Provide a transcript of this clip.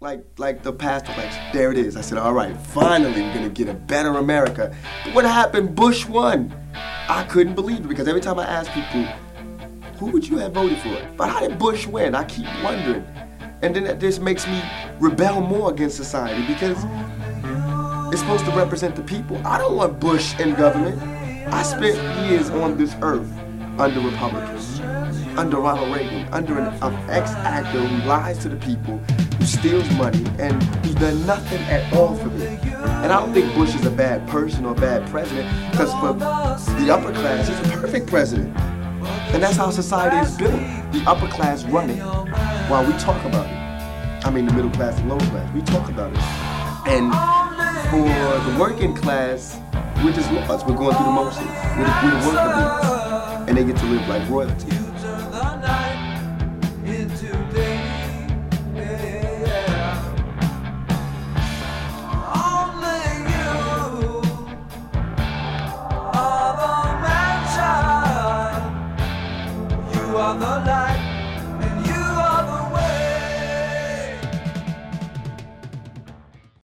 like like the pastor, like there it is. I said, all right, finally we're gonna get a better America. But what happened? Bush won. I couldn't believe it because every time I ask people, who would you have voted for? But how did Bush win? I keep wondering. And then just makes me rebel more against society because it's supposed to represent the people. I don't want Bush in government. I spent years on this earth under Republicans, under Ronald Reagan, under an, an ex-actor who lies to the people, who steals money, and who's done nothing at all for me. And I don't think Bush is a bad person or a bad president, because for the upper class, he's a perfect president. And that's how society is built. The upper class running while we talk about it. I mean the middle class and lower class. We talk about it. And for the working class, we're just lost. We're going through the motions. We're the, we're the worker bees. And they get to live like royalty. On the light.